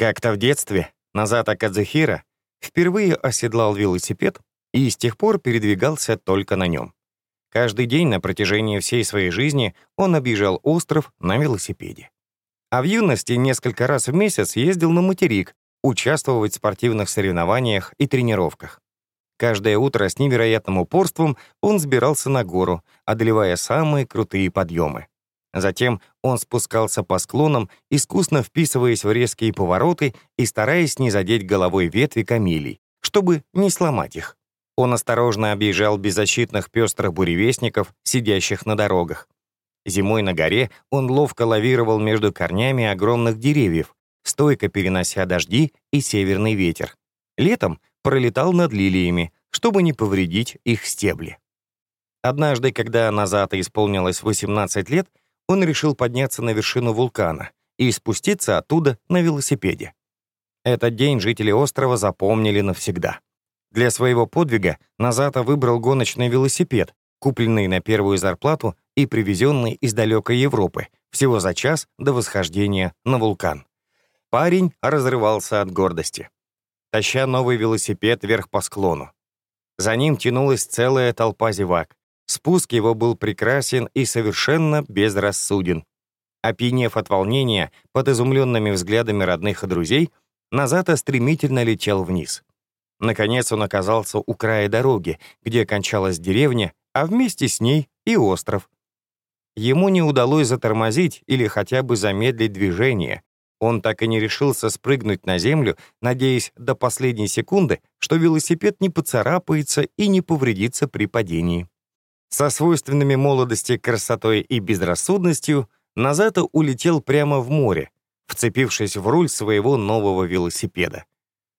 Как-то в детстве Назата Кадзухира впервые оседлал велосипед и с тех пор передвигался только на нем. Каждый день на протяжении всей своей жизни он объезжал остров на велосипеде. А в юности несколько раз в месяц ездил на материк участвовать в спортивных соревнованиях и тренировках. Каждое утро с невероятным упорством он сбирался на гору, одолевая самые крутые подъемы. Затем он спускался по склонам, искусно вписываясь в резкие повороты и стараясь не задеть головой ветви камелий, чтобы не сломать их. Он осторожно объезжал беззащитных пестрых буревестников, сидящих на дорогах. Зимой на горе он ловко лавировал между корнями огромных деревьев, стойко перенося дожди и северный ветер. Летом пролетал над лилиями, чтобы не повредить их стебли. Однажды, когда Назата исполнилось 18 лет, он решил подняться на вершину вулкана и спуститься оттуда на велосипеде. Этот день жители острова запомнили навсегда. Для своего подвига Назата выбрал гоночный велосипед, купленный на первую зарплату и привезенный из далекой Европы, всего за час до восхождения на вулкан. Парень разрывался от гордости, таща новый велосипед вверх по склону. За ним тянулась целая толпа зевак. Спуск его был прекрасен и совершенно безрассуден. Опьянев от волнения, под изумленными взглядами родных и друзей, Назата стремительно летел вниз. Наконец он оказался у края дороги, где кончалась деревня, а вместе с ней и остров. Ему не удалось затормозить или хотя бы замедлить движение, он так и не решился спрыгнуть на землю, надеясь до последней секунды, что велосипед не поцарапается и не повредится при падении. Со свойственными молодости красотой и безрассудностью Назато улетел прямо в море, вцепившись в руль своего нового велосипеда.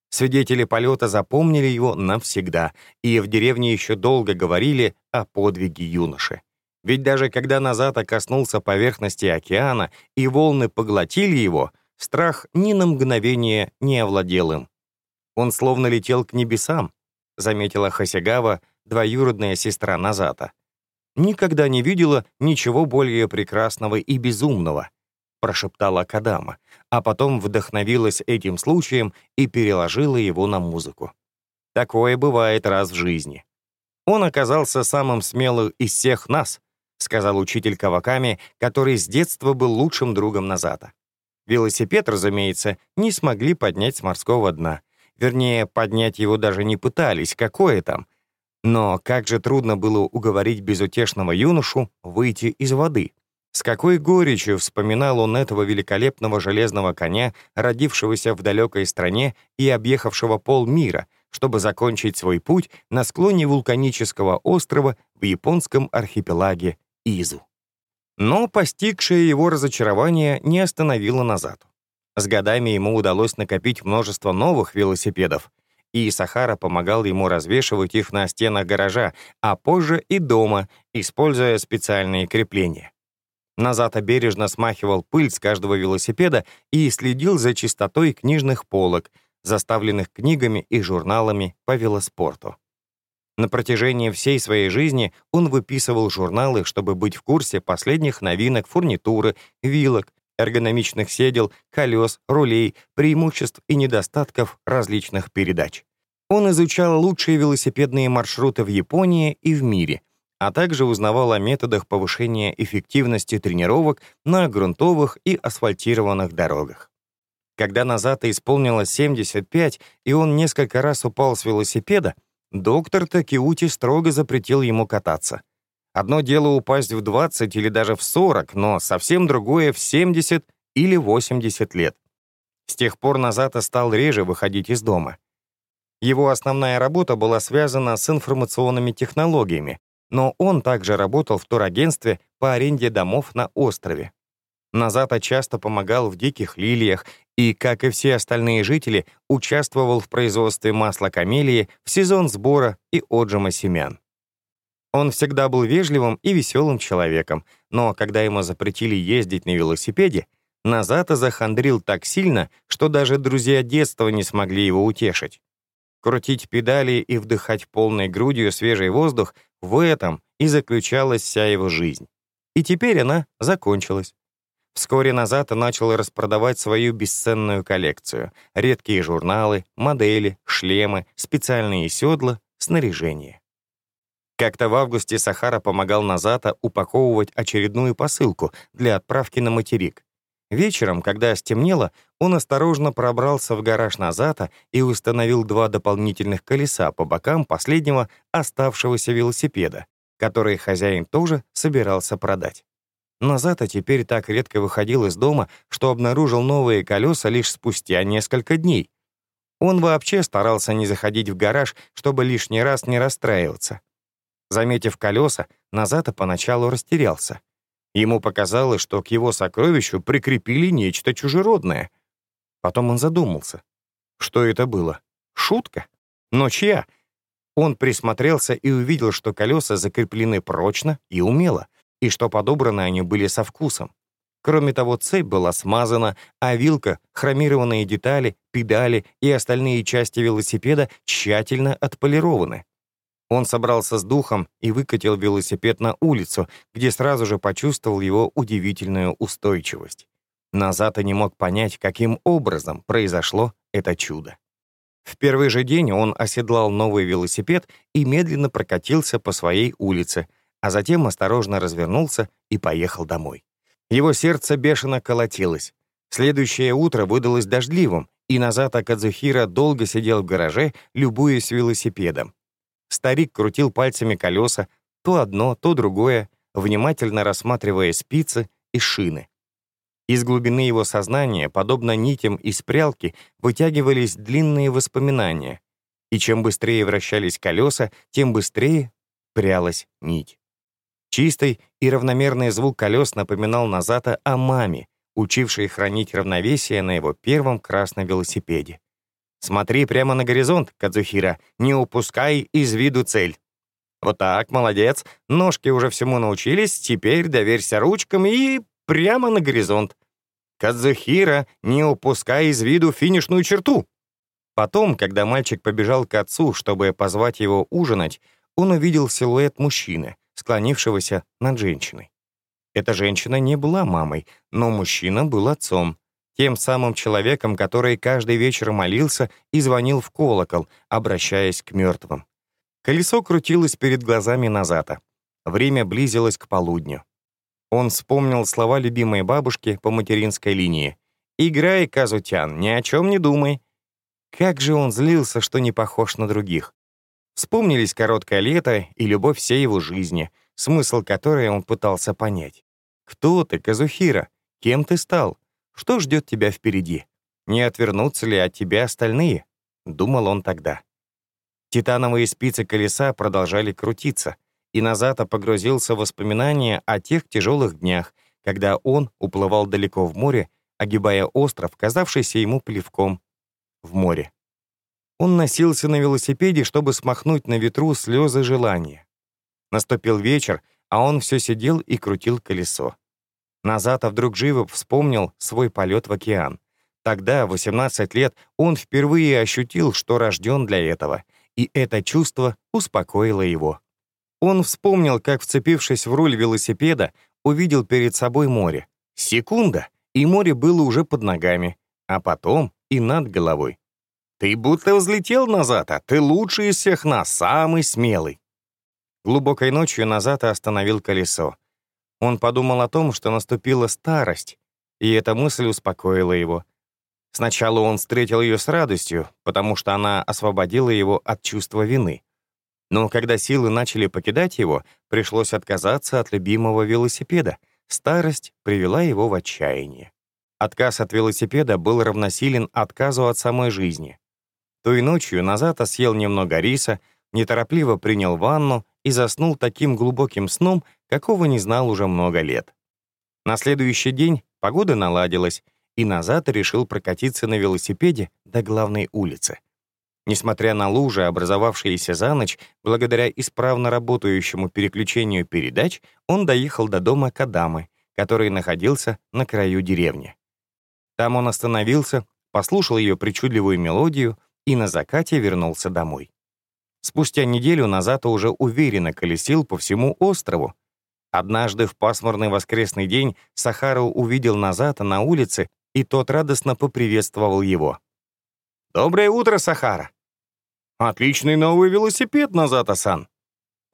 Свидетели полета запомнили его навсегда, и в деревне еще долго говорили о подвиге юноши. Ведь даже когда Назато коснулся поверхности океана и волны поглотили его — Страх ни на мгновение не овладел им. Он словно летел к небесам, заметила Хасигава, двоюродная сестра Назата. «Никогда не видела ничего более прекрасного и безумного», прошептала Кадама, а потом вдохновилась этим случаем и переложила его на музыку. Такое бывает раз в жизни. Он оказался самым смелым из всех нас, сказал учитель Каваками, который с детства был лучшим другом Назата. Велосипед, разумеется, не смогли поднять с морского дна. Вернее, поднять его даже не пытались, какое там. Но как же трудно было уговорить безутешного юношу выйти из воды. С какой горечью вспоминал он этого великолепного железного коня, родившегося в далекой стране и объехавшего полмира, чтобы закончить свой путь на склоне вулканического острова в японском архипелаге Изу. Но постигшее его разочарование не остановило назад. С годами ему удалось накопить множество новых велосипедов, и Сахара помогал ему развешивать их на стенах гаража, а позже и дома, используя специальные крепления. Назад бережно смахивал пыль с каждого велосипеда и следил за чистотой книжных полок, заставленных книгами и журналами по велоспорту. На протяжении всей своей жизни он выписывал журналы, чтобы быть в курсе последних новинок фурнитуры, вилок, эргономичных седел, колес, рулей, преимуществ и недостатков различных передач. Он изучал лучшие велосипедные маршруты в Японии и в мире, а также узнавал о методах повышения эффективности тренировок на грунтовых и асфальтированных дорогах. Когда Назата исполнилось 75, и он несколько раз упал с велосипеда, Доктор Такиути строго запретил ему кататься. Одно дело упасть в 20 или даже в 40, но совсем другое в 70 или 80 лет. С тех пор Назата стал реже выходить из дома. Его основная работа была связана с информационными технологиями, но он также работал в турагентстве по аренде домов на острове. Назата часто помогал в «Диких лилиях» и, как и все остальные жители, участвовал в производстве масла камелии в сезон сбора и отжима семян. Он всегда был вежливым и веселым человеком, но когда ему запретили ездить на велосипеде, Назата захандрил так сильно, что даже друзья детства не смогли его утешить. Крутить педали и вдыхать полной грудью свежий воздух — в этом и заключалась вся его жизнь. И теперь она закончилась. Вскоре назад начал распродавать свою бесценную коллекцию. Редкие журналы, модели, шлемы, специальные седла, снаряжение. Как-то в августе Сахара помогал Назата упаковывать очередную посылку для отправки на материк. Вечером, когда стемнело, он осторожно пробрался в гараж Назата и установил два дополнительных колеса по бокам последнего оставшегося велосипеда, который хозяин тоже собирался продать. Назата теперь так редко выходил из дома, что обнаружил новые колеса лишь спустя несколько дней. Он вообще старался не заходить в гараж, чтобы лишний раз не расстраиваться. Заметив колеса, Назата поначалу растерялся. Ему показалось, что к его сокровищу прикрепили нечто чужеродное. Потом он задумался. Что это было? Шутка? Но чья? Он присмотрелся и увидел, что колеса закреплены прочно и умело, и что подобраны они были со вкусом. Кроме того, цепь была смазана, а вилка, хромированные детали, педали и остальные части велосипеда тщательно отполированы. Он собрался с духом и выкатил велосипед на улицу, где сразу же почувствовал его удивительную устойчивость. Назад и не мог понять, каким образом произошло это чудо. В первый же день он оседлал новый велосипед и медленно прокатился по своей улице, а затем осторожно развернулся и поехал домой. Его сердце бешено колотилось. Следующее утро выдалось дождливым, и назад Акадзухира долго сидел в гараже, любуясь велосипедом. Старик крутил пальцами колеса, то одно, то другое, внимательно рассматривая спицы и шины. Из глубины его сознания, подобно нитям из прялки, вытягивались длинные воспоминания, и чем быстрее вращались колеса, тем быстрее прялась нить. Чистый и равномерный звук колес напоминал Назата о маме, учившей хранить равновесие на его первом красном велосипеде. Смотри прямо на горизонт, Кадзухира, не упускай из виду цель. Вот так, молодец. Ножки уже всему научились, теперь доверься ручкам и прямо на горизонт. Кадзухира, не упускай из виду финишную черту. Потом, когда мальчик побежал к отцу, чтобы позвать его ужинать, он увидел силуэт мужчины, склонившегося над женщиной. Эта женщина не была мамой, но мужчина был отцом, тем самым человеком, который каждый вечер молился и звонил в колокол, обращаясь к мертвым. Колесо крутилось перед глазами Назата. Время близилось к полудню. Он вспомнил слова любимой бабушки по материнской линии. «Играй, Казутян, ни о чем не думай». Как же он злился, что не похож на других. Вспомнились короткое лето и любовь всей его жизни, смысл которой он пытался понять. «Кто ты, Казухира? Кем ты стал? Что ждет тебя впереди? Не отвернутся ли от тебя остальные? Думал он тогда. Титановые спицы колеса продолжали крутиться, и Назата погрузился в воспоминания о тех тяжелых днях, когда он уплывал далеко в море, огибая остров, казавшийся ему плевком в море. Он носился на велосипеде, чтобы смахнуть на ветру слезы желания. Наступил вечер, а он все сидел и крутил колесо. Назад, а вдруг живо вспомнил свой полет в океан. Тогда, в 18 лет, он впервые ощутил, что рожден для этого, и это чувство успокоило его. Он вспомнил, как, вцепившись в руль велосипеда, увидел перед собой море. Секунда, и море было уже под ногами, а потом и над головой. «Ты будто взлетел назад, а ты лучший из всех нас, самый смелый». Глубокой ночью назад остановил колесо. Он подумал о том, что наступила старость, и эта мысль успокоила его. Сначала он встретил ее с радостью, потому что она освободила его от чувства вины. Но когда силы начали покидать его, пришлось отказаться от любимого велосипеда. Старость привела его в отчаяние. Отказ от велосипеда был равносилен отказу от самой жизни. Той ночью Назата съел немного риса, неторопливо принял ванну и заснул таким глубоким сном, какого не знал уже много лет. На следующий день погода наладилась, и назад решил прокатиться на велосипеде до главной улицы. Несмотря на лужи, образовавшиеся за ночь, благодаря исправно работающему переключению передач, он доехал до дома Кадамы, который находился на краю деревни. Там он остановился, послушал ее причудливую мелодию и на закате вернулся домой. Спустя неделю назад уже уверенно колесил по всему острову, Однажды в пасмурный воскресный день Сахару увидел Назата на улице, и тот радостно поприветствовал его. «Доброе утро, Сахара!» «Отличный новый велосипед, Назата-сан!»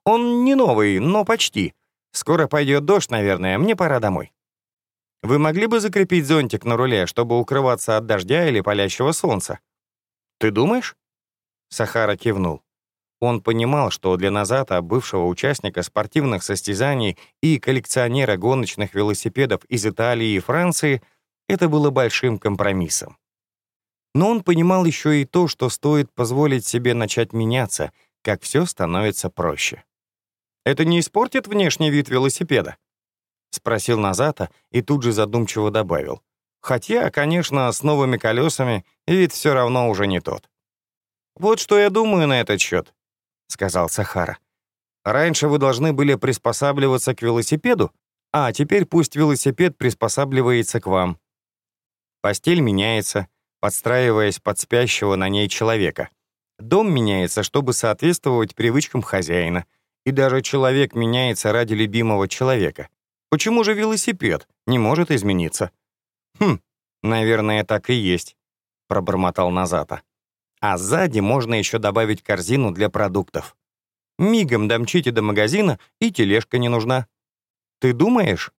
«Он не новый, но почти. Скоро пойдет дождь, наверное, мне пора домой». «Вы могли бы закрепить зонтик на руле, чтобы укрываться от дождя или палящего солнца?» «Ты думаешь?» Сахара кивнул. Он понимал, что для Назата, бывшего участника спортивных состязаний и коллекционера гоночных велосипедов из Италии и Франции, это было большим компромиссом. Но он понимал еще и то, что стоит позволить себе начать меняться, как все становится проще. «Это не испортит внешний вид велосипеда?» — спросил Назата и тут же задумчиво добавил. «Хотя, конечно, с новыми колесами вид все равно уже не тот». «Вот что я думаю на этот счет», — сказал Сахара. «Раньше вы должны были приспосабливаться к велосипеду, а теперь пусть велосипед приспосабливается к вам. Постель меняется, подстраиваясь под спящего на ней человека. Дом меняется, чтобы соответствовать привычкам хозяина. И даже человек меняется ради любимого человека. Почему же велосипед не может измениться? Хм, наверное, так и есть, пробормотал Назата. А сзади можно еще добавить корзину для продуктов. Мигом домчите до магазина, и тележка не нужна. Ты думаешь?